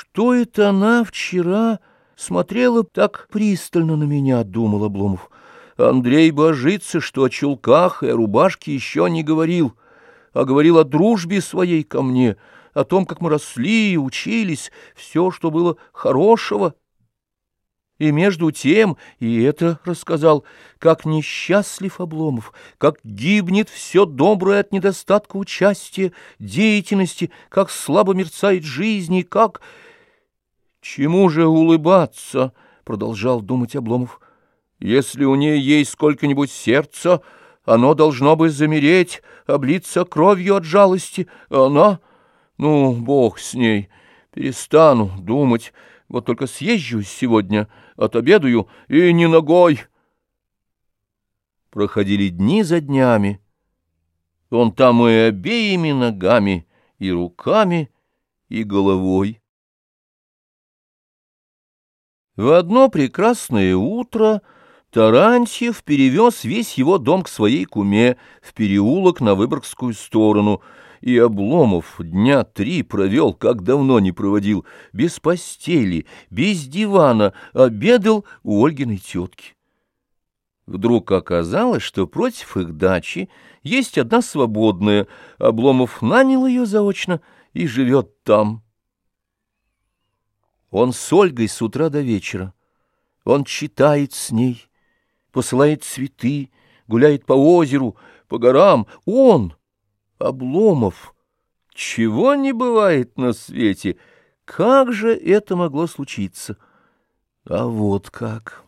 Что это она вчера смотрела так пристально на меня, — думал Обломов. Андрей божится, что о чулках и о рубашке еще не говорил, а говорил о дружбе своей ко мне, о том, как мы росли и учились, все, что было хорошего. И между тем, и это рассказал, как несчастлив Обломов, как гибнет все доброе от недостатка участия, деятельности, как слабо мерцает жизнь и как... «Чему же улыбаться?» — продолжал думать Обломов. «Если у нее есть сколько-нибудь сердца, оно должно бы замереть, облиться кровью от жалости. Она... Ну, бог с ней, перестану думать». Вот только съезжу сегодня, отобедаю, и не ногой. Проходили дни за днями. Он там и обеими ногами, и руками, и головой. В одно прекрасное утро Тарантьев перевез весь его дом к своей куме в переулок на Выборгскую сторону — и Обломов дня три провел, как давно не проводил, без постели, без дивана, обедал у Ольгиной тетки. Вдруг оказалось, что против их дачи есть одна свободная, Обломов нанял ее заочно и живет там. Он с Ольгой с утра до вечера, он читает с ней, посылает цветы, гуляет по озеру, по горам, он — Обломов! Чего не бывает на свете! Как же это могло случиться? А вот как!